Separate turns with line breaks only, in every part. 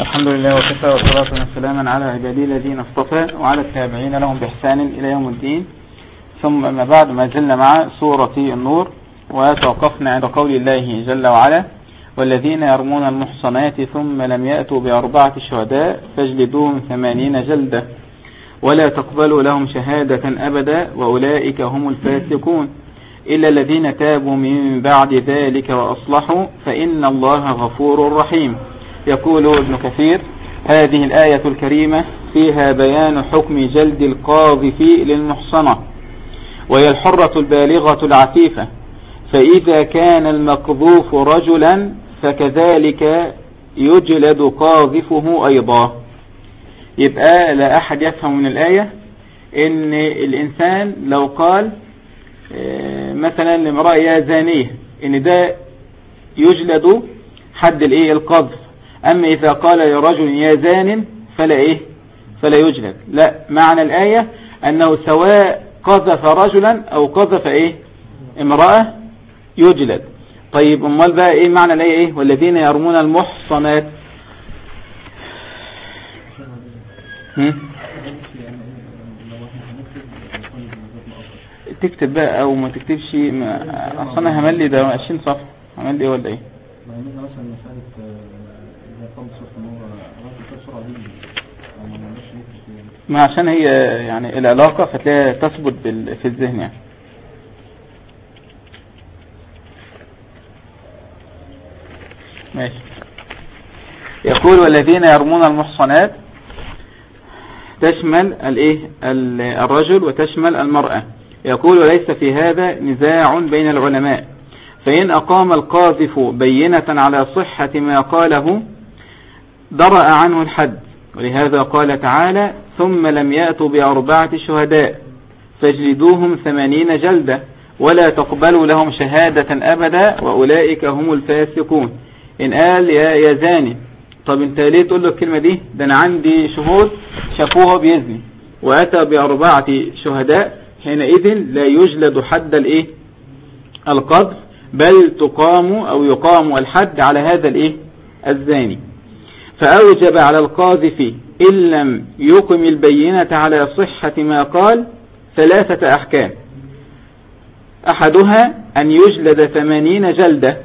الحمد لله وكفى وصلاة وسلاما على عبادي الذين اصطفى وعلى التابعين لهم بإحسان إلى يوم الدين. ثم ما بعد ما زلنا مع سورة النور وتوقفنا عند قول الله جل وعلا والذين يرمون المحصنات ثم لم يأتوا بأربعة شهداء فاجلدوهم ثمانين جلدة ولا تقبلوا لهم شهادة أبدا وأولئك هم الفاسقون. إلا الذين تابوا من بعد ذلك وأصلحوا فإن الله غفور رحيم. يقول ابن كثير هذه الآية الكريمة فيها بيان حكم جلد القاذف للمحصنة وهي الحرة البالغة العفيفة فإذا كان المقذوف رجلا فكذلك يجلد قاذفه أيضا. يبقى لا أحد يفهم من الآية إن الإنسان لو قال مثلا لامرأة يا زانية إن ده يجلد حد الإيه؟ القذف. أما إذا قال لرجل يا زان فلا إيه؟ فلا يجلد لا معنى الآية أنه سواء قذف رجلا أو قذف إيه؟ امرأة يجلد طيب أمال بقى إيه معنى الآية إيه؟ والذين يرمون المحصنات. تكتب بقى أو ما تكتبش ما أصلا هملي ده 20 صفحة. هملي ولا إيه؟ ما عشان هي يعني العلاقة فتلاقيها تثبت في الذهن يعني. ماشي. يقول والذين يرمون المحصنات تشمل الإيه؟ الرجل وتشمل المرأة. يقول وليس في هذا نزاع بين العلماء. فإن أقام القاذف بينة على صحة ما قاله درأ عنه الحد. ولهذا قال تعالى ثم لم يأتوا بأربعة شهداء فاجلدوهم ثمانين جلدة ولا تقبلوا لهم شهادة أبدا وأولئك هم الفاسقون. إن قال يا, يا زاني طب أنت ليه تقول له الكلمة دي؟ ده أنا عندي شهود شافوها بيزني وأتى بأربعة شهداء حينئذ لا يجلد حد الإيه؟ القذف بل تقام أو يقام الحد على هذا الإيه؟ الزاني. فأوجب على القاذف إن لم يقم البينة على صحة ما قال ثلاثة أحكام. أحدها أن يجلد ثمانين جلدة.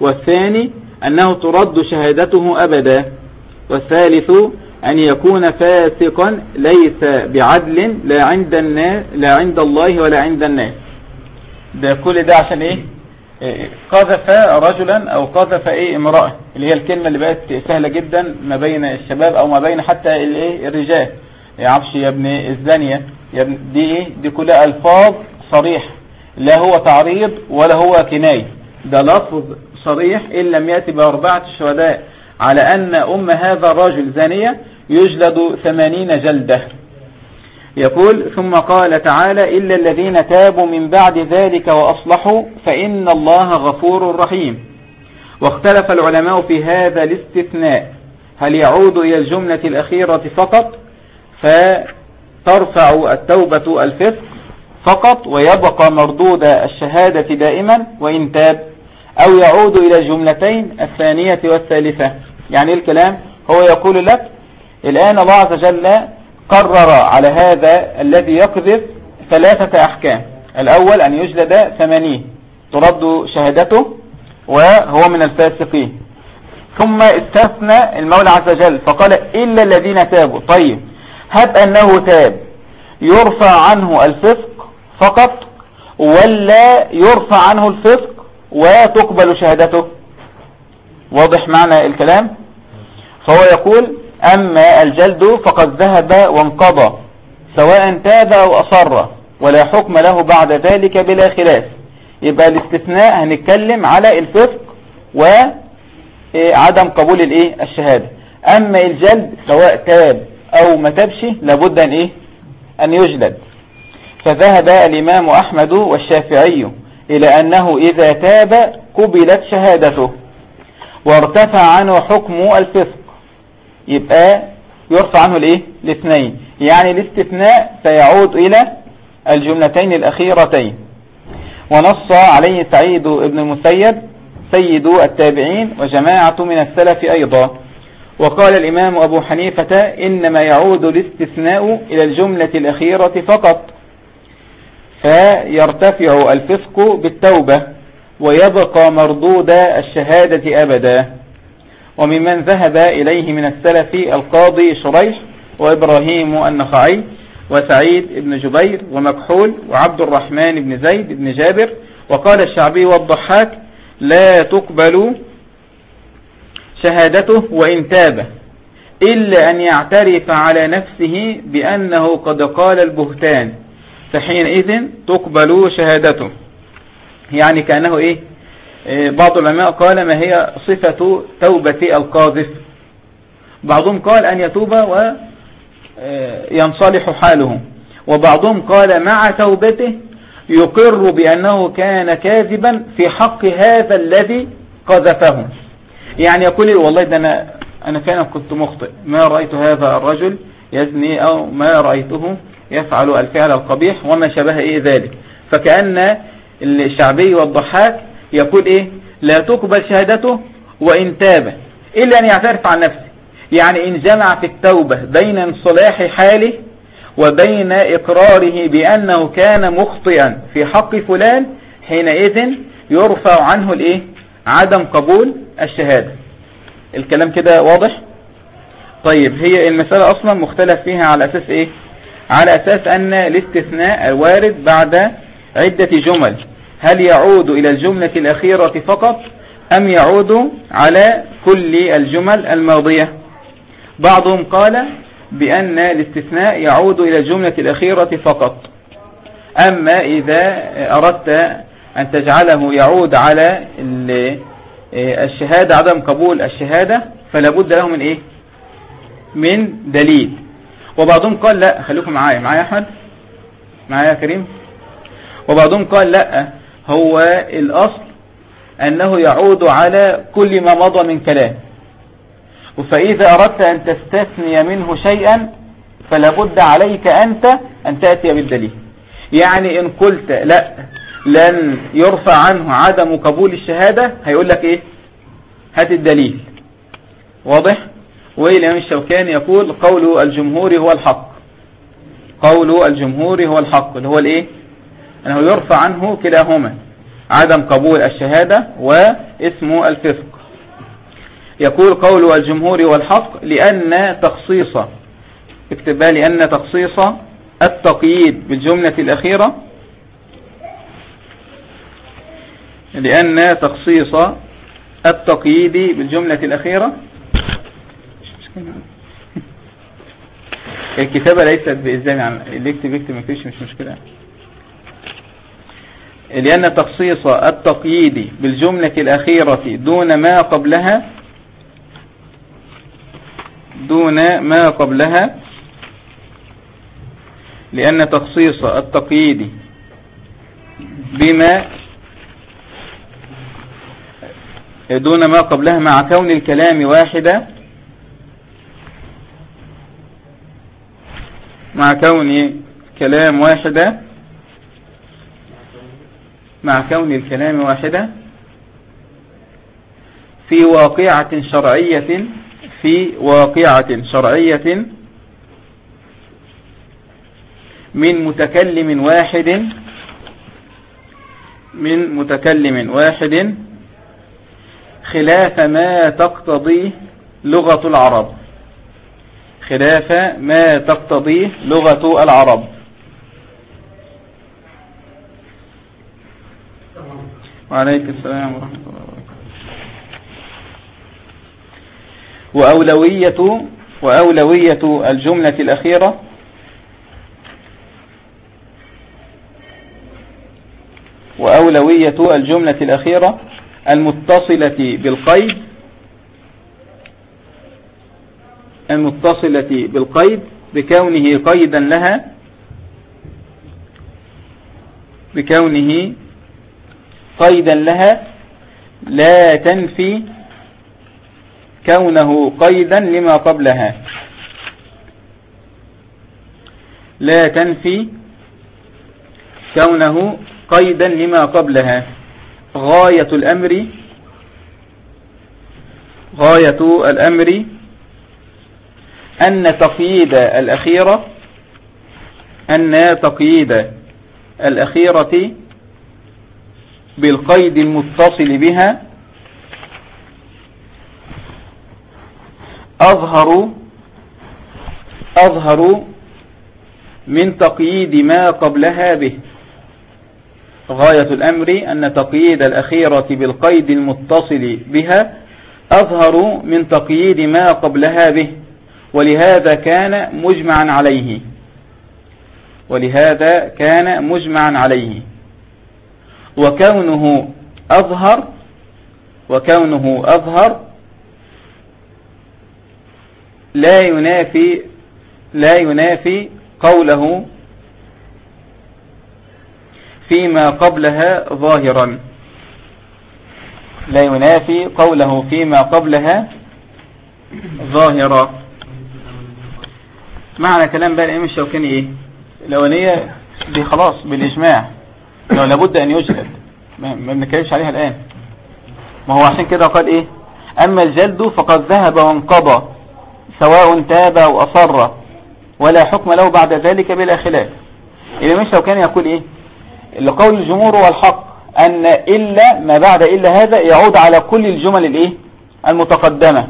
والثاني أنه ترد شهادته أبدا. والثالث أن يكون فاسقا ليس بعدل لا عند الناس لا عند الله ولا عند الناس. ده كل ده عشان إيه؟ قذف رجلا أو قذف إيه امرأة اللي هي الكلمة اللي بقت سهلة جدا ما بين الشباب أو ما بين حتى الايه الرجال. يعرفش يا ابن الزانية. يا ابن دي إيه؟ دي كلها ألفاظ صريح. لا هو تعريض ولا هو كناية. ده لفظ صريح إن لم يأتي بأربعة شهداء. على أن أم هذا الرجل زانية يجلد ثمانين جلدة. يقول ثم قال تعالى إلا الذين تابوا من بعد ذلك وأصلحوا فإن الله غفور رحيم. واختلف العلماء في هذا الاستثناء. هل يعود إلى الجملة الأخيرة فقط؟ فترفع التوبة الفسق فقط ويبقى مردود الشهادة دائما وإن تاب. أو يعود إلى الجملتين الثانية والثالثة. يعني الكلام هو يقول لك الآن الله عز وجل قرر على هذا الذي يقذف ثلاثة أحكام. الأول أن يجلد ثمانين. ترد شهادته وهو من الفاسقين. ثم استثنى المولى عز وجل فقال إلا الذين تابوا. طيب هب أنه تاب يرفع عنه الفسق فقط ولا يرفع عنه الفسق وتقبل شهادته. واضح معنى الكلام؟ فهو يقول أما الجلد فقد ذهب وانقضى سواء تاب أو أصر ولا حكم له بعد ذلك بلا خلاف. يبقى الاستثناء هنتكلم على الفسق وعدم قبول الإيه الشهادة. أما الجلد سواء تاب أو ما تابش لابد أن, إيه؟ أن يجلد. فذهب الإمام أحمد والشافعي إلى أنه إذا تاب قبلت شهادته وارتفع عنه حكم الفسق. يبقى يرفع عنه الايه؟ الاثنين. يعني الاستثناء سيعود إلى الجملتين الأخيرتين. ونص عليه سعيد بن المسيب سيد التابعين وجماعة من السلف أيضا. وقال الإمام أبو حنيفة إنما يعود الاستثناء إلى الجملة الأخيرة فقط. فيرتفع الفسق بالتوبة ويبقى مردود الشهادة أبدا. وممن ذهب إليه من السلف القاضي شريح وإبراهيم النخعي وسعيد بن جبير ومكحول وعبد الرحمن بن زيد بن جابر وقال الشعبي والضحاك لا تقبل شهادته وإن تاب إلا أن يعترف على نفسه بأنه قد قال البهتان فحينئذ تقبل شهادته يعني كأنه إيه, بعض العلماء قال ما هي صفة توبة القاذف؟ بعضهم قال أن يتوب وينصلح إيه، حاله. وبعضهم قال مع توبته يقر بأنه كان كاذبا في حق هذا الذي قذفه. يعني يقول لي والله ده أنا, أنا فعلا كنت مخطئ. ما رأيت هذا الرجل يزني أو ما رأيته يفعل الفعل القبيح وما شبه إيه ذلك. فكأن الشعبي والضحاك يقول إيه؟ لا تقبل شهادته وإن تاب. إلا أن يعترف عن نفسه. يعني إن جمع في التوبة بين انصلاح حاله وبين إقراره بأنه كان مخطئا في حق فلان حينئذ يرفع عنه الإيه؟ عدم قبول الشهادة. الكلام كده واضح؟ طيب هي المسألة أصلا مختلف فيها على أساس إيه؟ على أساس أن الاستثناء الوارد بعد عدة جمل. هل يعود إلى الجملة الأخيرة فقط أم يعود على كل الجمل الماضية؟ بعضهم قال بأن الاستثناء يعود إلى الجملة الأخيرة فقط. أما إذا أردت أن تجعله يعود على الشهادة عدم قبول الشهادة فلا بد له من إيه؟ من دليل. وبعضهم قال لا خليكم معايا معايا أحمد؟ معايا يا كريم؟ وبعضهم قال لا هو الأصل أنه يعود على كل ما مضى من كلام. فإذا أردت أن تستثني منه شيئا فلا بد عليك أنت أن تأتي بالدليل. يعني إن قلت لا لن يرفع عنه عدم قبول الشهادة هيقول لك إيه؟ هات الدليل. واضح؟ وإلى الشوكاني يقول قول الجمهور هو الحق. قول الجمهور هو الحق اللي هو الإيه؟ أنه يرفع عنه كلاهما. عدم قبول الشهادة واسم الفسق. يقول قول الجمهور والحق لأن تخصيص اكتبها لأن تخصيص التقييد بالجملة الأخيرة. لأن تخصيص التقييد بالجملة الأخيرة. الكتابة ليست بإزاي عن اللي يكتب يكتب ما فيش مش مشكلة. لأن تخصيص التقييد بالجملة الأخيرة دون ما قبلها دون ما قبلها لأن تخصيص التقييد بما دون ما قبلها مع كون الكلام واحدة مع كون كلام واحدة مع كون الكلام واحدة في واقعة شرعية في واقعة شرعية من متكلم واحد من متكلم واحد خلاف ما تقتضيه لغة العرب. خلاف ما تقتضيه لغة العرب. وعليك السلام ورحمة الله وأولوية وأولوية الجملة الأخيرة؟ وأولوية الجملة الأخيرة؟ المتصلة بالقيد. المتصلة بالقيد بكونه قيدا لها بكونه قيدا لها لا تنفي كونه قيدا لما قبلها. لا تنفي كونه قيدا لما قبلها. غاية الأمر غاية الأمر أن تقييد الأخيرة أن تقييد الأخيرة بالقيد المتصل بها أظهر أظهر من تقييد ما قبلها به. غاية الأمر أن تقييد الأخيرة بالقيد المتصل بها أظهر من تقييد ما قبلها به ولهذا كان مجمعا عليه. ولهذا كان مجمعا عليه. وكونه أظهر وكونه أظهر لا ينافي لا ينافي قوله فيما قبلها ظاهرا. لا ينافي قوله فيما قبلها ظاهرا. معنى كلام بقى الإمام الشوكاني إيه؟ الأولية دي خلاص بالإجماع. لابد أن يجلد ما بنتكلمش عليها الآن. ما هو عشان كده قال إيه؟ أما الجلد فقد ذهب وانقضى سواء تاب أو أصر ولا حكم له بعد ذلك بلا خلاف. الإمام الشوكاني يقول إيه؟ لقول الجمهور والحق أن إلا ما بعد إلا هذا يعود على كل الجمل الإيه؟ المتقدمة.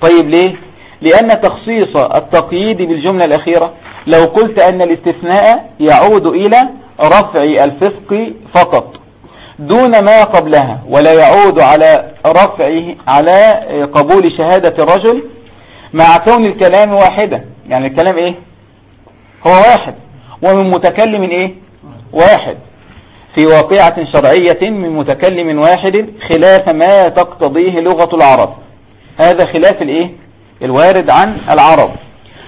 طيب ليه؟ لأن تخصيص التقييد بالجملة الأخيرة لو قلت أن الاستثناء يعود إلى رفع الفسق فقط دون ما قبلها ولا يعود على رفعه على قبول شهادة الرجل مع كون الكلام واحدا يعني الكلام إيه؟ هو واحد. ومن متكلم إيه؟ واحد. في واقعة شرعية من متكلم واحد خلاف ما تقتضيه لغة العرب. هذا خلاف الإيه؟ الوارد عن العرب.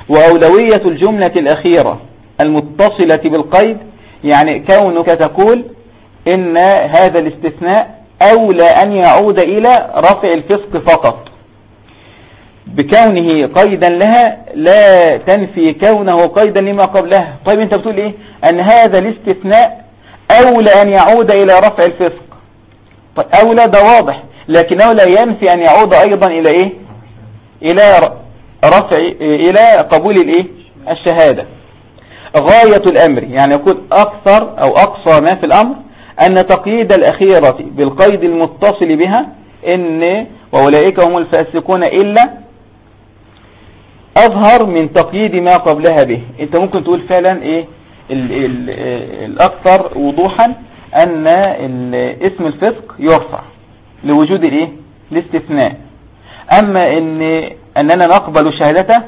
وأولوية الجملة الأخيرة المتصلة بالقيد يعني كونك تقول إن هذا الاستثناء أولى أن يعود إلى رفع الفسق فقط. بكونه قيدا لها لا تنفي كونه قيدا لما قبلها. طيب أنت بتقول إيه؟ أن هذا الاستثناء أولى أن يعود إلى رفع الفسق. طيب أولى ده واضح. لكنه لا ينفي أن يعود أيضا إلى إيه؟ إلى رفع إلى قبول الإيه؟ الشهادة. غاية الأمر يعني يقول أكثر أو أقصى ما في الأمر أن تقييد الأخيرة بالقيد المتصل بها إن وأولئك هم الفاسقون إلا أظهر من تقييد ما قبلها به. أنت ممكن تقول فعلا إيه؟ ال ال الأكثر وضوحا أن اسم الفسق يرفع لوجود الايه الاستثناء. أما إن أننا نقبل شهادته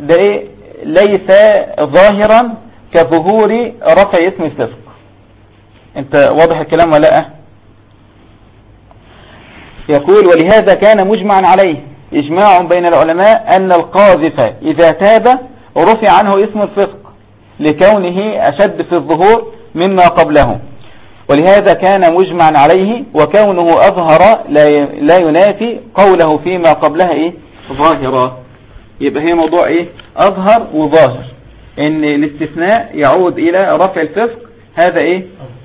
ده إيه؟ ليس ظاهرا كظهور رفع اسم الفسق. أنت واضح الكلام ولا لا يقول ولهذا كان مجمعا عليه إجماع بين العلماء أن القاذف إذا تاب رفع عنه اسم الفسق لكونه أشد في الظهور مما قبله. ولهذا كان مجمعا عليه وكونه أظهر لا ينافي قوله فيما قبلها إيه؟ ظاهرا يبقى هي موضوع إيه؟ أظهر وظاهر. إن الاستثناء يعود إلى رفع الفسق هذا إيه؟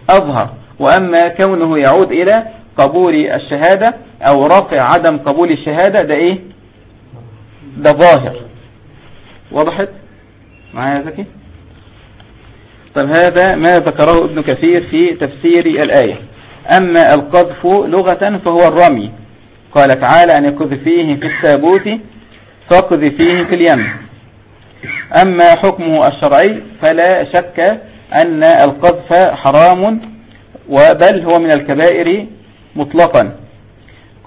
أظهر. وأما كونه يعود إلى قبول الشهادة أو رفع عدم قبول الشهادة ده إيه؟ ده ظاهر. وضحت معايا زكي؟ طب هذا ما ذكره ابن كثير في تفسير الآية. أما القذف لغة فهو الرمي. قال تعالى أن يقذفيه في التابوت فاقذفيه في اليم. أما حكمه الشرعي فلا شك أن القذف حرام وبل هو من الكبائر مطلقا.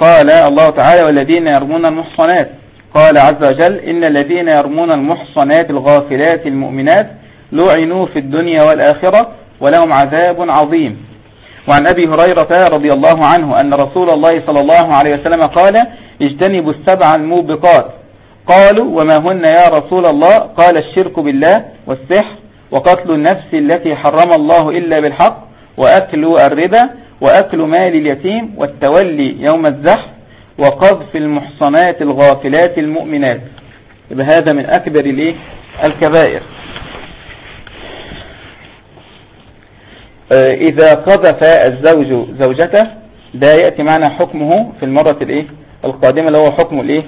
قال الله تعالى والذين يرمون المحصنات قال عز وجل إن الذين يرمون المحصنات الغافلات المؤمنات لعنوا في الدنيا والآخرة ولهم عذاب عظيم وعن أبي هريرة رضي الله عنه أن رسول الله صلى الله عليه وسلم قال اجتنبوا السبع الموبقات قالوا وما هن يا رسول الله؟ قال الشرك بالله والسحر وقتل النفس التي حرم الله إلا بالحق وأكل الربا وأكل مال اليتيم والتولي يوم الزحف وقذف المحصنات الغافلات المؤمنات. هذا من أكبر الإيه؟ الكبائر. آه، إذا قذف الزوج زوجته ده يأتي معنا حكمه في المرة الإيه؟ القادمة اللي هو حكم الإيه؟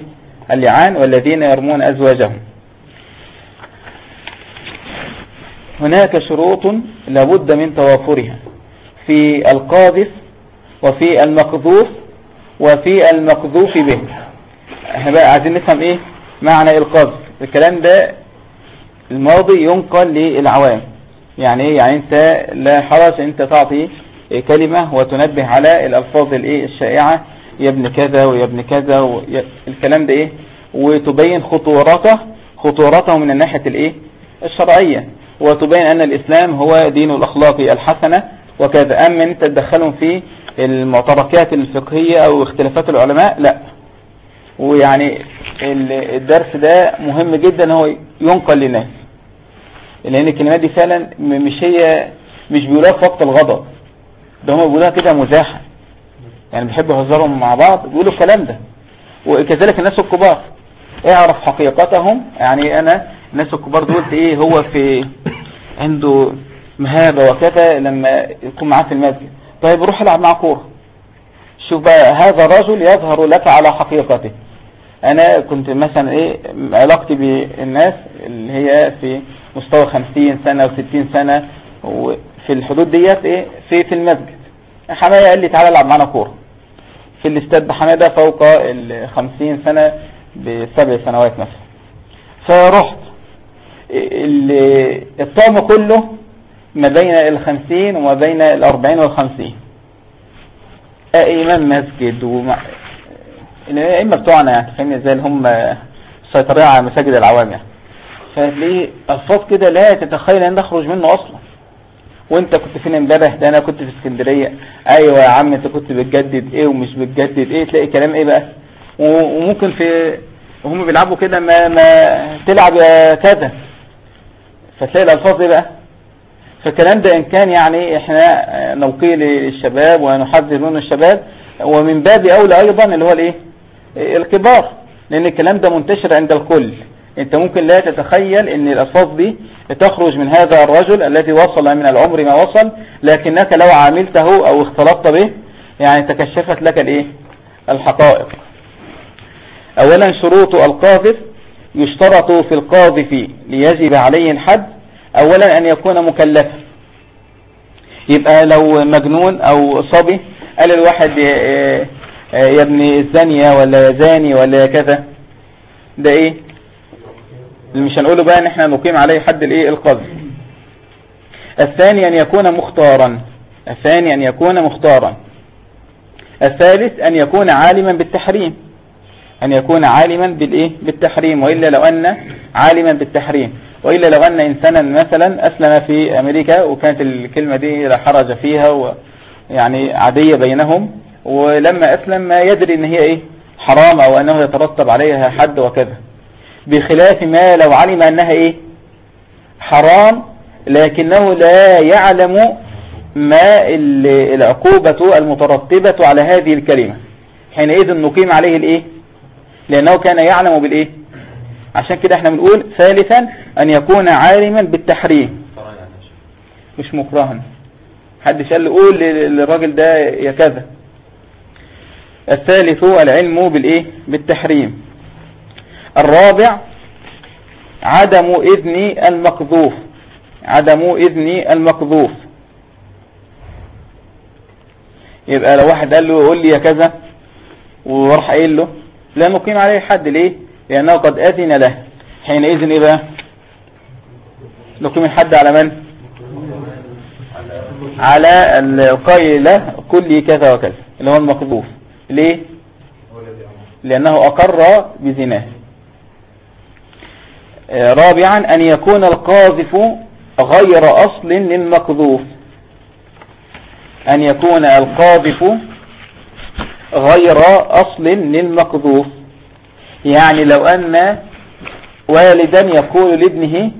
اللعان والذين يرمون أزواجهم. هناك شروط لابد من توافرها في القاذف وفي المقذوف وفي المقذوف به. إحنا بقى عايزين نفهم إيه معنى القذف الكلام ده الماضي ينقل للعوام. يعني إيه؟ يعني أنت لا حرج أنت تعطي كلمة وتنبه على الألفاظ الإيه؟ الشائعة يا ابن كذا ويا ابن كذا الكلام ده إيه؟ وتبين خطورته خطورته من الناحية الإيه؟ الشرعية. وتبين أن الإسلام هو دين الأخلاق الحسنة وكذا. أما أنت تدخلهم في المعتركات الفقهية أو اختلافات العلماء لا. ويعني الدرس ده مهم جدا هو ينقل للناس. لأن الكلمات دي فعلا مش هي مش بيقولوها في وقت الغضب. ده هم بيقولوها كده مزاحة يعني بيحبوا يهزرهم مع بعض بيقولوا الكلام ده. وكذلك الناس الكبار. أعرف حقيقتهم؟ يعني أنا الناس الكبار دول إيه؟ هو في عنده مهابة وكذا لما يكون معاه في المسجد. طيب روح العب مع كورة. شوف بقى هذا الرجل يظهر لك على حقيقته. أنا كنت مثلا إيه؟ علاقتي بالناس اللي هي في مستوى 50 سنة و60 سنة وفي الحدود ديت إيه؟ في في المسجد. حماية قال لي تعالى العب معانا كورة. في الاستاد بحمادة فوق ال 50 سنة بسبع سنوات مثلا. فرحت الطعم كله ما بين الخمسين وما بين الاربعين والخمسين امام مسجد ومع الأئمة بتوعنا يعني فاهمني؟ إزاي اللي هم سيطرين على مساجد العوام يعني. فتلاقيه الفاظ كده لا تتخيل أن نخرج منه أصلا. وانت كنت فين امبارح؟ ده أنا كنت في اسكندرية. أيوه يا عم انت كنت بتجدد إيه ومش بتجدد إيه؟ تلاقي كلام إيه بقى؟ وممكن في وهم بيلعبوا كده ما ما تلعب كذا. فتلاقي الألفاظ إيه بقى؟ فالكلام ده إن كان يعني إحنا نوقيه للشباب ونحذر منه الشباب. ومن باب أولى أيضا اللي هو الإيه؟ الكبار. لأن الكلام ده منتشر عند الكل. انت ممكن لا تتخيل ان الالفاظ دي تخرج من هذا الرجل الذي وصل من العمر ما وصل لكنك لو عاملته أو اختلطت به يعني تكشفت لك الإيه؟ الحقائق. اولا شروط القاذف يشترط في القاذف ليجب عليه الحد اولا أن يكون مكلفا. يبقى لو مجنون أو صبي قال الواحد يا ابن الزانية ولا يا زاني ولا يا كذا. ده إيه؟ مش هنقوله بقى إن إحنا نقيم عليه حد الإيه؟ القذف. الثاني أن يكون مختارا. الثاني أن يكون مختارا. الثالث أن يكون عالما بالتحريم. أن يكون عالما بالإيه؟ بالتحريم. وإلا لو أن عالما بالتحريم. وإلا لو أن انسانا مثلا أسلم في أمريكا وكانت الكلمة دي لا حرج فيها ويعني عادية بينهم ولما أسلم ما يدري إن هي إيه؟ حرام أو أنه يترتب عليها حد وكذا. بخلاف ما لو علم أنها إيه؟ حرام لكنه لا يعلم ما العقوبة المترتبة على هذه الكلمة. حينئذ نقيم عليه الإيه؟ لأنه كان يعلم بالإيه؟ عشان كده إحنا بنقول ثالثا أن يكون عالما بالتحريم. مش مكرها. حد قال قول للراجل ده يا كذا. الثالث العلم بالإيه؟ بالتحريم. الرابع عدم إذن المقذوف. عدم إذن المقذوف. يبقى لو واحد قال له قول لي يا كذا وراح قايل له لا نقيم عليه حد. ليه؟ لأنه قد أذن له. حينئذ إيه بقى؟ نقيم الحد على من؟ على القائل له كل كذا وكذا اللي هو المقذوف. ليه؟ لأنه أقر بزناه. رابعا أن يكون القاذف غير أصل للمقذوف أن يكون القاذف غير أصل للمقذوف يعني لو أن والدا يقول لابنه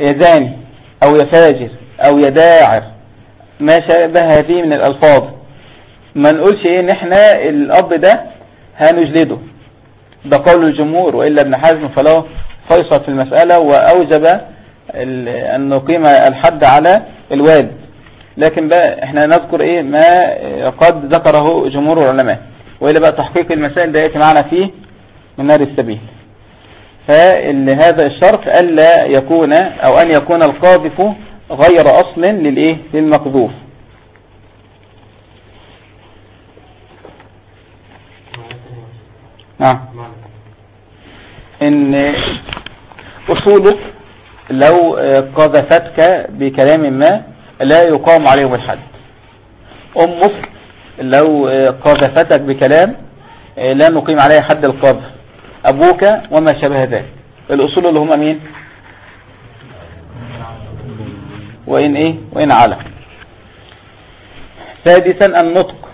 يزاني أو يفاجر أو يداعر ما شابه هذه من الألفاظ. ما نقولش إيه إن إحنا الأب ده هنجلده. ده قول الجمهور وإلا ابن حزم فله فيصل في المسألة وأوجب أن نقيم الحد على الوالد لكن بقى إحنا نذكر إيه؟ ما قد ذكره جمهور العلماء. وإلا بقى تحقيق المسائل ده يأتي معنا فيه من نار السبيل. فهذا الشرط ألا يكون أو أن يكون القاذف غير أصل للإيه؟ للمقذوف. نعم. إن أصولك لو قذفتك بكلام ما لا يقام عليه الحد. أمك لو قذفتك بكلام لا نقيم عليه حد القذف أبوك وما شابه ذلك. الأصول اللي هم مين؟ وإن إيه؟ وإن على سادسا النطق.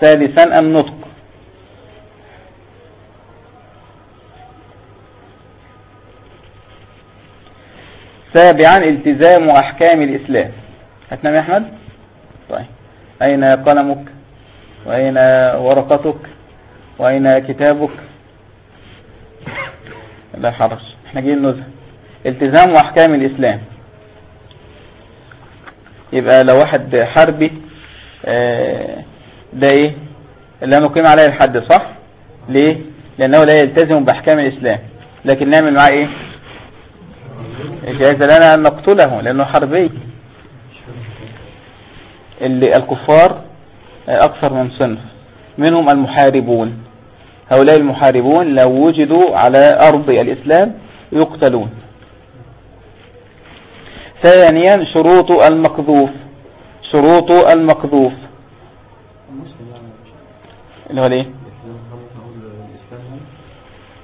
سادسا النطق. سابعا التزام أحكام الإسلام. هتنام يا أحمد؟ طيب. أين قلمك؟ وأين ورقتك؟ وأين كتابك؟ لا حرج. إحنا جايين نزه التزام وأحكام الإسلام. يبقى لو واحد حربي آه، ده إيه؟ لا نقيم عليه الحد صح؟ ليه؟ لأنه لا يلتزم بأحكام الإسلام. لكن نعمل معاه إيه؟ جائز لنا أن نقتله لأنه حربي. اللي الكفار أكثر من صنف. منهم المحاربون. هؤلاء المحاربون لو وجدوا على أرض الإسلام يقتلون. ثانيا شروط المقذوف. شروط المقذوف. اللي هو ليه؟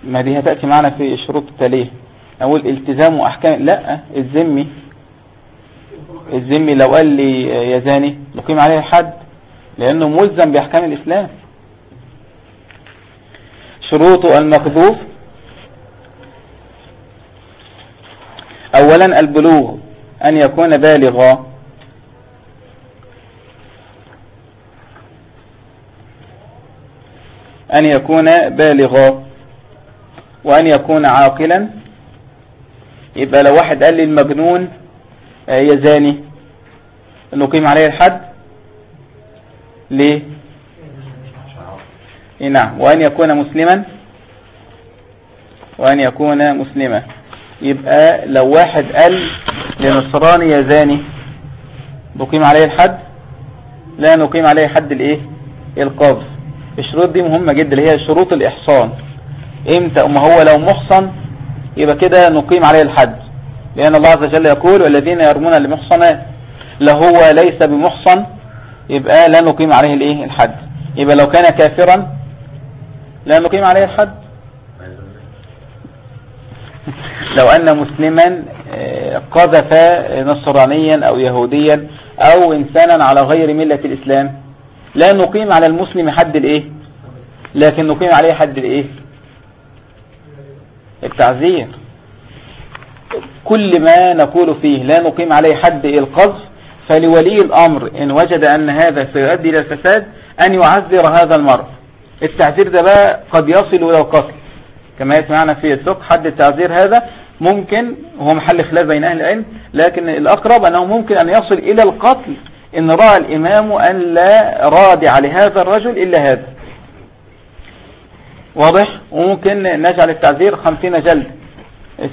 ما دي هتأتي معنا في الشروط التالية أقول التزام وأحكام لا الذمي الذمي لو قال لي يا زاني نقيم عليه الحد لأنه ملزم بأحكام الإسلام. شروط المقذوف. أولا البلوغ أن يكون بالغا. أن يكون بالغا. وأن يكون عاقلا. يبقى لو واحد قال لي المجنون آه، يزاني نقيم عليه الحد. ليه؟ إيه نعم. وأن يكون مسلما. وأن يكون مسلما. يبقى لو واحد قال لنصراني يزاني نقيم عليه الحد؟ لا نقيم عليه حد الإيه؟ القاذف الشروط دي مهمة جدا اللي هي شروط الإحصان. إمتى؟ ما هو لو محصن يبقى كده نقيم عليه الحد. لأن الله عز وجل يقول والذين يرمون المحصنات لو هو ليس بمحصن. يبقى لا نقيم عليه الإيه؟ الحد. يبقى لو كان كافرا لا نقيم عليه الحد. لو أن مسلما آه، قذف نصرانيا أو يهوديا أو إنسانا على غير ملة الإسلام لا نقيم على المسلم حد الإيه؟ لكن نقيم عليه حد الإيه؟ التعذير. كل ما نقول فيه لا نقيم عليه حد القذف فلولي الأمر إن وجد أن هذا سيؤدي إلى الفساد أن يعذر هذا المرء. التعذير ده بقى قد يصل إلى القتل. كما يسمعنا في السوق حد التعذير هذا ممكن هو محل خلاف بين أهل العلم لكن الأقرب أنه ممكن أن يصل إلى القتل إن رأى الإمام أن لا رادع لهذا الرجل إلا هذا. واضح؟ وممكن نجعل التعذير خمسين جلد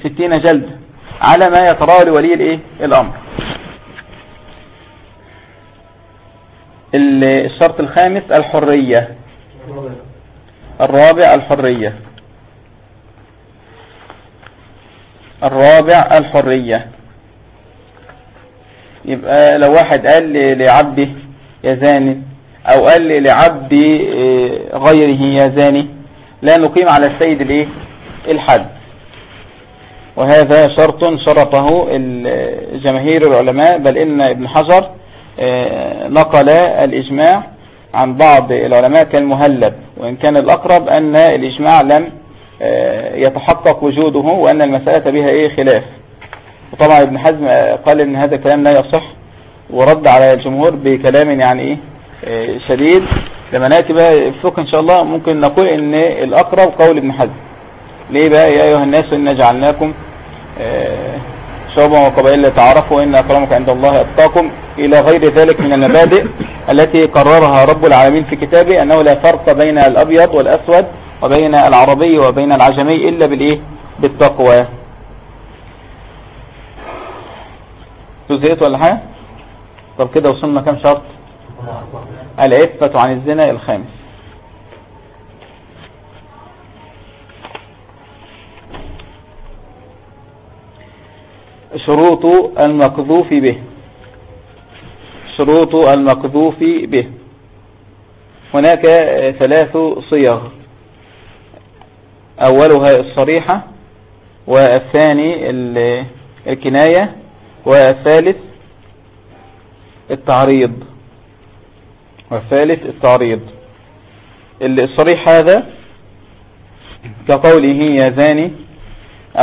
ستين جلد على ما يتراءى لولي الإيه؟ الأمر. الشرط الخامس الحرية. الرابع الحرية. الرابع الحرية. يبقى لو واحد قال لعبده يا زاني أو قال لعبد آه، غيره يا زاني لا نقيم على السيد الإيه؟ الحد. وهذا شرط شرطه جماهير العلماء بل إن ابن حجر آه، نقل الإجماع عن بعض العلماء كالمهلب وإن كان الأقرب أن الإجماع لم آه، يتحقق وجوده وأن المسألة بها إيه؟ خلاف. وطبعا ابن حزم قال إن هذا الكلام لا يصح ورد على الجمهور بكلام يعني إيه؟ آه، شديد. لما نأتي بقى الفقه إن شاء الله ممكن نقول إن الأقرب قول ابن حزم. ليه بقى؟ يا أيها الناس إن جعلناكم آه، شعوبا وقبائل تعرفوا إن اكرمك عند الله أتقاكم إلى غير ذلك من المبادئ التي قررها رب العالمين في كتابه أنه لا فرق بين الأبيض والأسود وبين العربي وبين العجمي إلا بالإيه؟ بالتقوى. زهقت ولا حاجة؟ طب كده وصلنا كام شرط؟ العفة عن الزنا الخامس. شروط المقذوف به. شروط المقذوف به. هناك ثلاث صيغ. أولها الصريحة والثاني الكناية والثالث التعريض. والثالث التعريض. الصريح هذا كقوله يا زاني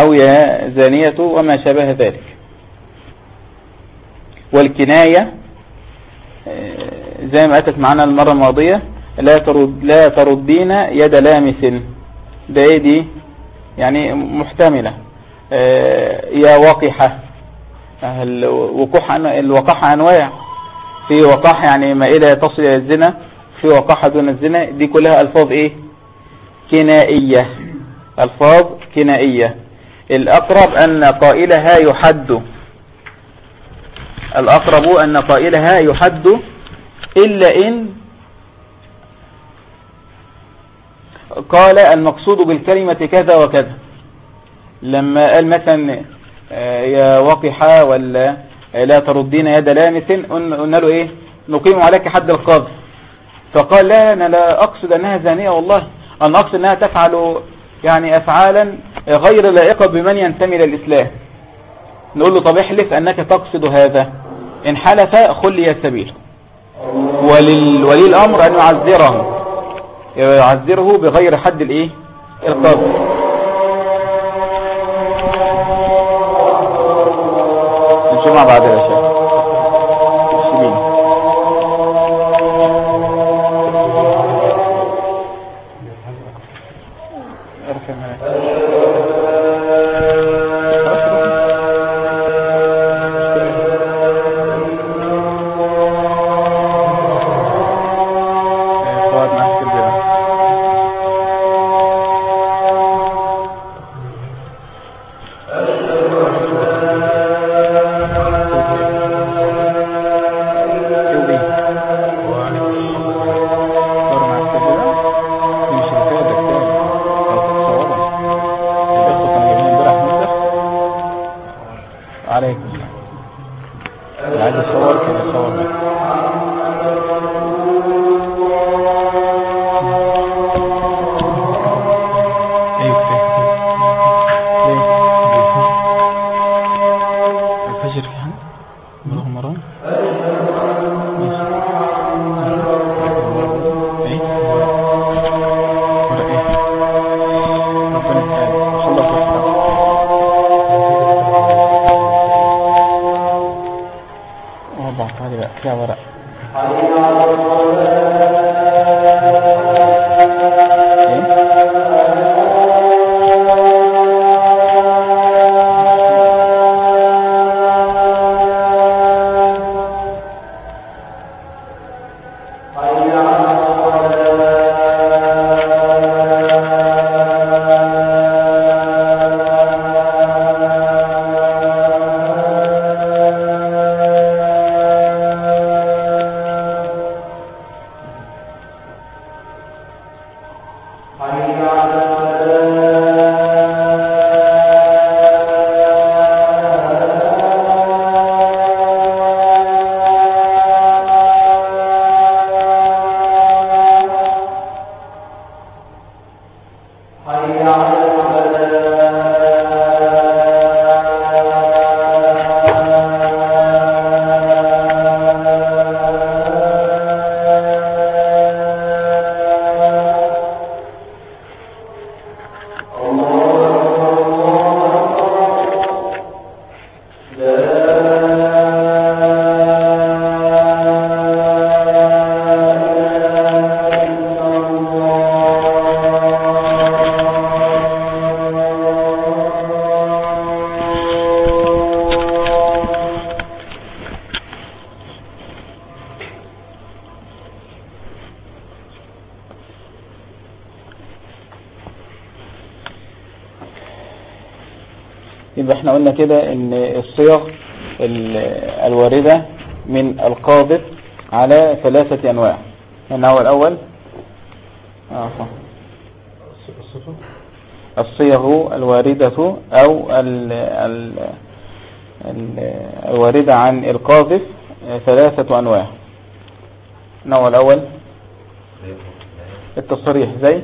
أو يا زانية وما شابه ذلك. والكناية زي ما أتت معنا المرة الماضية لا ترد لا تردين يد لامس. ده إيه دي؟ يعني محتملة. يا وقحة الوقوح الوقاحة أنواع. في وقاحة يعني ما إلى تصل إلى الزنا في وقاحة دون الزنا دي كلها ألفاظ إيه؟ كنائية. ألفاظ كنائية. الأقرب أن قائلها يحد. الأقرب أن قائلها يحد إلا إن قال المقصود بالكلمة كذا وكذا. لما قال مثلا يا وقحة ولا لا تردين يد لامس قلنا له إيه؟ نقيم عليك حد القاضي. فقال لا أنا لا أقصد أنها زانية والله. أنا أقصد أنها تفعل يعني أفعالا غير لائقة بمن ينتمي للاسلام نقول له طب احلف أنك تقصد هذا. إن حلف خلي السبيل وللولي الأمر أن يعذره. يعذره بغير حد الإيه؟ القاضي. Islamabad get كده إن الصيغ الواردة من القاذف على ثلاثة أنواع. النوع الأول آه. الصيغ الواردة أو ال ال الواردة عن القاذف ثلاثة أنواع. النوع الأول. التصريح زي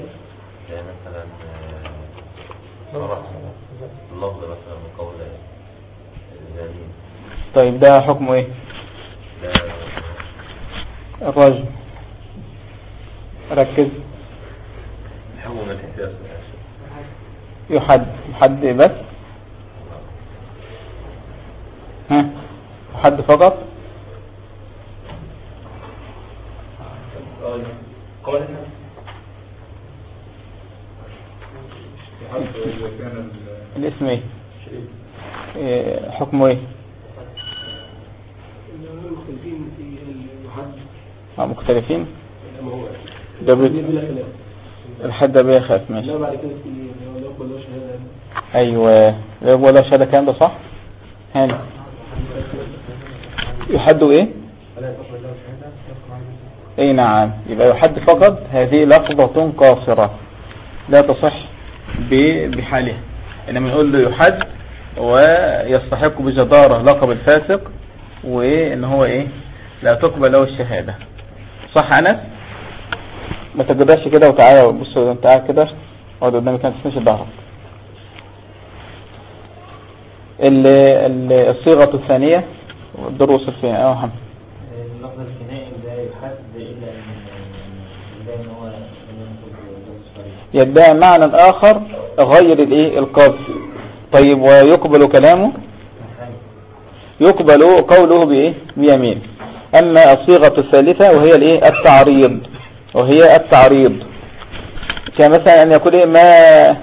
مثلا اللفظ مثلا من قول طيب ده حكمه إيه؟ الرجل. ركز. يحد. يحد بس؟ ها؟ يحد فقط؟ الاسم إيه, إيه، حكمه إيه آه مختلفين؟ الحد بيه خاف ماشي. كده أيوه. لا ولا شهاده كان ده صح؟ هاني. يحد إيه؟ أي نعم. يبقى يحد فقط هذه لفظة قاصرة. لا تصح بحالها إنما نقول له يحد ويستحق بجدارة لقب الفاسق وإن هو إيه؟ لا تقبل له الشهادة. صح انس ما تجدرش كده وتعالى بص انت قاعد كده اقعد قدامي كانت تسمش ظهرك الصيغة الثانية الدور وصل فين أه محمد. اللفظ الكنائي لا يحد إلا إن هو يدعي معنى آخر غير الإيه؟ القصد طيب ويقبل كلامه؟ يقبل قوله بإيه؟ بيمين أما الصيغة الثالثة وهي الإيه؟ التعريض. وهي التعريض. كمثلا أن يقول إيه؟ ما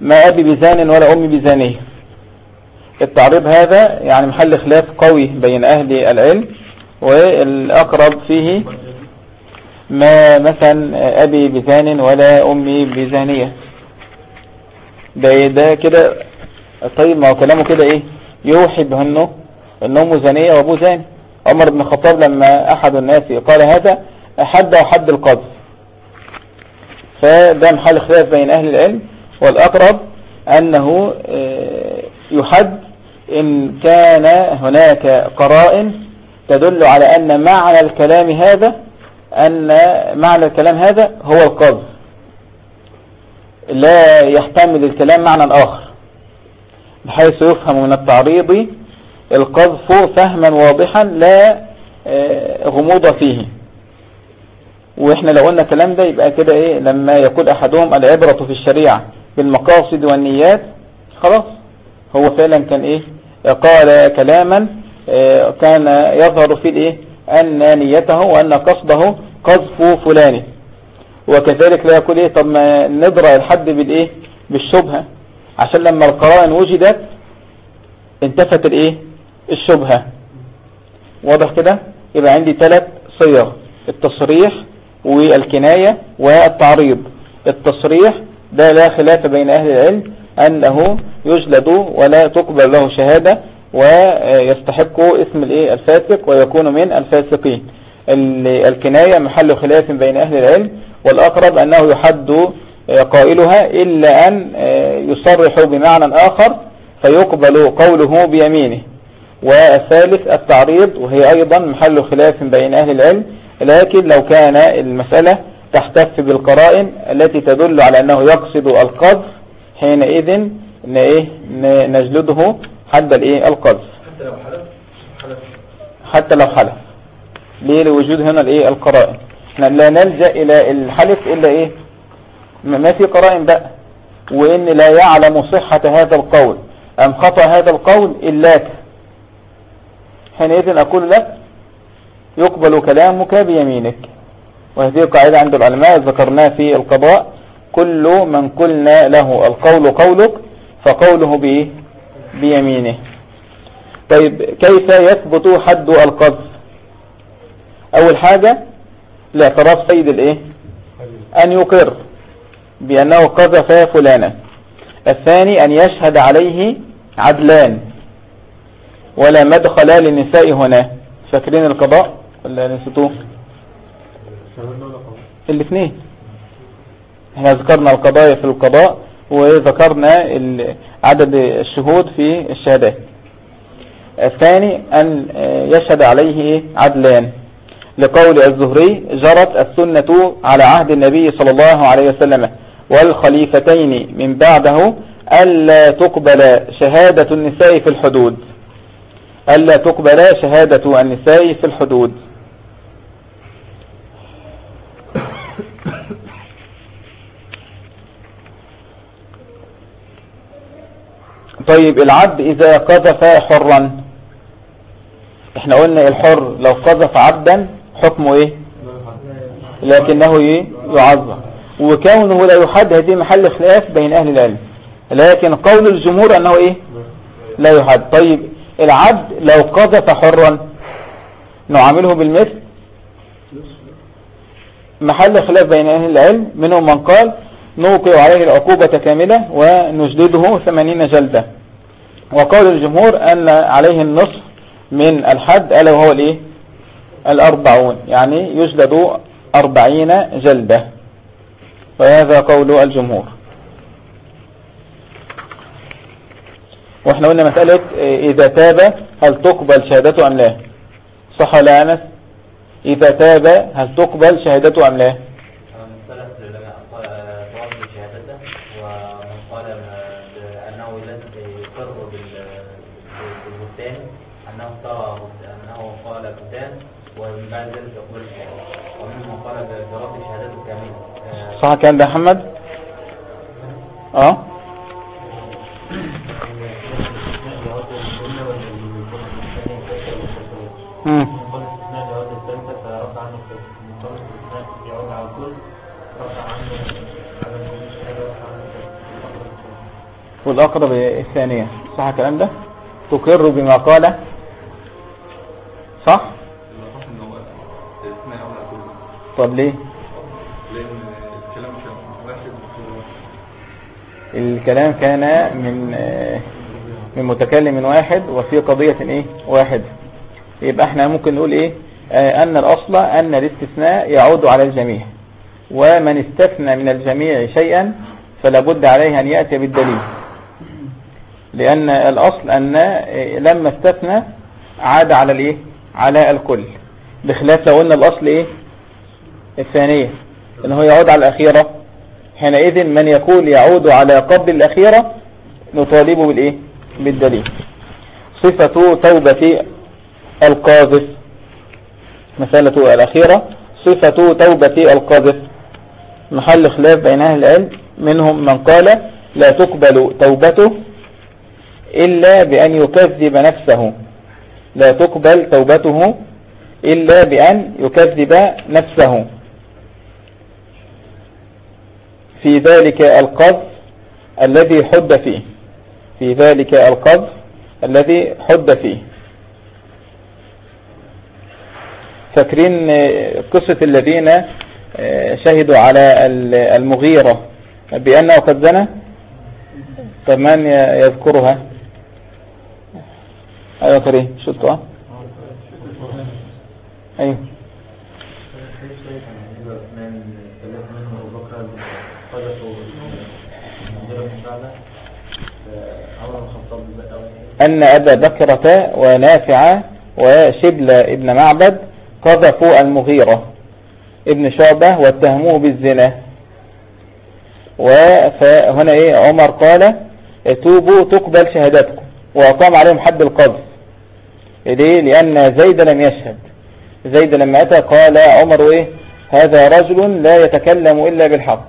ما أبي بزان ولا أمي بزانيه التعريض هذا يعني محل خلاف قوي بين أهل العلم والأقرب فيه ما مثلا أبي بزان ولا أمي بزانية. ده ده كده طيب ما هو كلامه كده إيه؟ يوحي بانه ان أمه زانية وأبوه زاني. عمر بن الخطاب لما أحد الناس قال هذا حد حد القذف. فده محل خلاف بين أهل العلم والأقرب أنه آه، يحد إن كان هناك قرائن تدل على أن معنى الكلام هذا أن معنى الكلام هذا هو القذف. لا يحتمل الكلام معنى آخر بحيث يفهم من التعريض القذف فهما واضحا لا آه، غموض فيه. وإحنا لو قلنا الكلام ده يبقى كده إيه لما يقول أحدهم العبرة في الشريعة بالمقاصد والنيات خلاص. هو فعلا كان إيه قال كلاما آه، كان يظهر فيه الايه أن نيته وأن قصده قذف فلان. وكذلك لا يقول إيه طب ما نضرع الحد بالايه بالشبهة. عشان لما القرائن وجدت انتفت الايه الشبهة. واضح كده؟ يبقى عندي ثلاث صيغ التصريح والكناية والتعريض. التصريح ده لا خلاف بين أهل العلم أنه يجلد ولا تقبل له شهادة ويستحق اسم الإيه؟ الفاسق ويكون من الفاسقين. الكناية محل خلاف بين أهل العلم والأقرب أنه يحد قائلها إلا أن يصرح بمعنى آخر فيقبل قوله بيمينه. والثالث التعريض وهي أيضا محل خلاف بين أهل العلم لكن لو كان المسألة تحتف بالقرائن التي تدل على أنه يقصد القذف حينئذ إيه نجلده حد الإيه القذف. حتى لو حلف حتى لو حلف. ليه؟ لوجود هنا الإيه القرائن. إحنا لا نلجأ إلى الحلف إلا إيه؟ ما في قرائن بقى. وإن لا يعلم صحة هذا القول أم خطأ هذا القول الاك حينئذ أقول لك يقبل كلامك بيمينك. وهذه قاعدة عند العلماء ذكرناها في القضاء. كل من قلنا له القول قولك فقوله بإيه بيمينه. طيب كيف يثبت حد القذف؟ أول حاجة لاعتراف سيد الإيه؟ أن يقر بأنه قذف فلانا. الثاني أن يشهد عليه عدلان. ولا مدخل للنساء هنا. فاكرين القضاء ولا نسيتوه؟ الاثنين. إحنا ذكرنا القضايا في القضاء وذكرنا عدد الشهود في الشهادات. الثاني أن يشهد عليه عدلان. لقول الزهري جرت السنة على عهد النبي صلى الله عليه وسلم والخليفتين من بعده ألا تقبل شهادة النساء في الحدود. ألا تقبل شهادة النساء في الحدود. طيب العبد إذا قذف حرا. إحنا قلنا الحر لو قذف عبدا حكمه إيه؟ لكنه إيه؟ يعظم. وكونه لا يحد هذه محل خلاف بين أهل العلم. لكن قول الجمهور أنه إيه؟ لا يحد. طيب العبد لو قذف حرا نعامله بالمثل. محل خلاف بين أهل العلم منهم من قال نوقع عليه العقوبة كاملة ونجلده ثمانين جلدة. وقول الجمهور أن عليه النصف من الحد ألا وهو الإيه؟ الأربعون يعني يجلد أربعين جلدة. وهذا قول الجمهور. وإحنا قلنا مسألة إذا تاب هل تقبل شهادته أم لا؟ صح ولا أنس؟ إذا تاب هل تقبل شهادته أم لا؟ صح كان ده محمد؟ آه. والأقرب الثانية صح الكلام ده؟ تقر بما قال. صح؟ طب ليه؟ الكلام كان من من متكلم واحد وفي قضية إيه؟ واحد. يبقى إحنا ممكن نقول إيه؟ آه أن الأصل أن الاستثناء يعود على الجميع. ومن استثنى من الجميع شيئا فلا بد عليه أن يأتي بالدليل. لأن الأصل أن لما استثنى عاد على الإيه؟ على الكل. بخلاف لو قلنا الأصل إيه؟ الثانية. إن هو يعود على الأخيرة. حينئذ من يقول يعود على قبل الأخيرة نطالبه بالإيه؟ بالدليل. صفة توبة القاذف. مسألة الأخيرة. صفة توبة القاذف. محل خلاف بين أهل العلم. منهم من قال لا تقبل توبته إلا بأن يكذب نفسه. لا تقبل توبته إلا بأن يكذب نفسه. في ذلك القذف الذي حد فيه. في ذلك القذف الذي حد فيه. فاكرين قصة الذين شهدوا على المغيرة بأنه قد زنى؟ طب من يذكرها؟ أيوه كريم شفتوا؟ أيوه. أن أبا بكرة ونافع وشبل ابن معبد قذفوا المغيرة ابن شعبة واتهموه بالزنا. وهنا إيه؟ عمر قال توبوا تقبل شهادتكم. وأقام عليهم حد القذف. ليه؟ لأن زيد لم يشهد. زيد لما أتى قال عمر إيه؟ هذا رجل لا يتكلم إلا بالحق.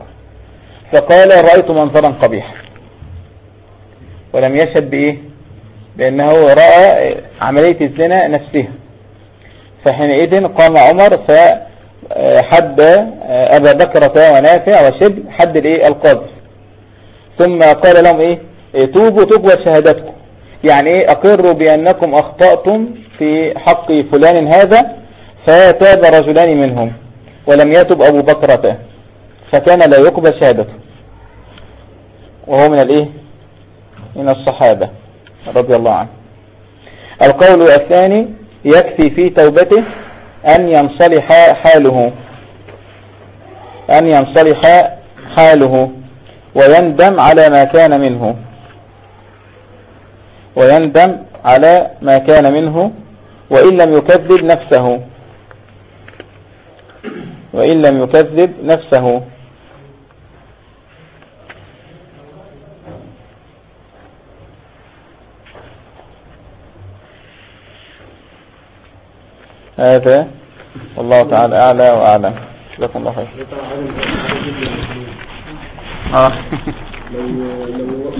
فقال رأيت منظرا قبيحا. ولم يشهد بإيه؟ بأنه رأى عملية الزنا نفسها. فحينئذ قام عمر فحد أبا بكرة ونافع وشبل حد الإيه؟ ثم قال لهم إيه؟ توبوا تقبل شهادتكم. يعني إيه؟ أقروا بأنكم أخطأتم في حق فلان هذا فتاب رجلان منهم ولم يتب أبو بكرة فكان لا يقبل شهادته. وهو من الإيه؟ من الصحابة. رضي الله عنه. القول الثاني يكفي في توبته أن ينصلح حاله. أن ينصلح حاله. ويندم على ما كان منه. ويندم على ما كان منه. وإن لم يكذب نفسه. وإن لم يكذب نفسه. هذا والله تعالى أعلى وأعلم جزاكم الله خير آه. لو لو